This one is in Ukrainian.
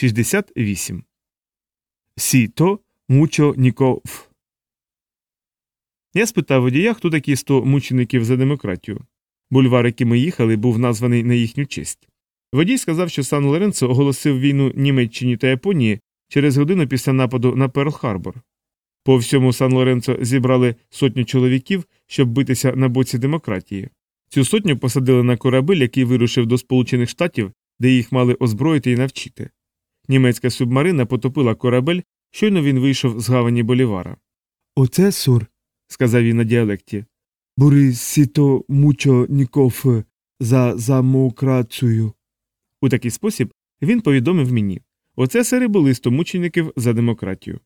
68. Сіто мучо ніков. Я спитав водія, хто такі 100 мучеників за демократію. Бульвар, який ми їхали, був названий на їхню честь. Водій сказав, що Сан Лоренцо оголосив війну Німеччині та Японії через годину після нападу на Перл-Харбор. По всьому Сан Лоренцо зібрали сотню чоловіків, щоб битися на боці демократії. Цю сотню посадили на корабель, який вирушив до Сполучених Штатів, де їх мали озброїти і навчити. Німецька субмарина потопила корабель, щойно він вийшов з гавані Болівара. Оце сур, Сказав він на діалекті. Бури сіто мучо ніков за замокрацію. У такий спосіб він повідомив мені оце сери були сто мучеників за демократію.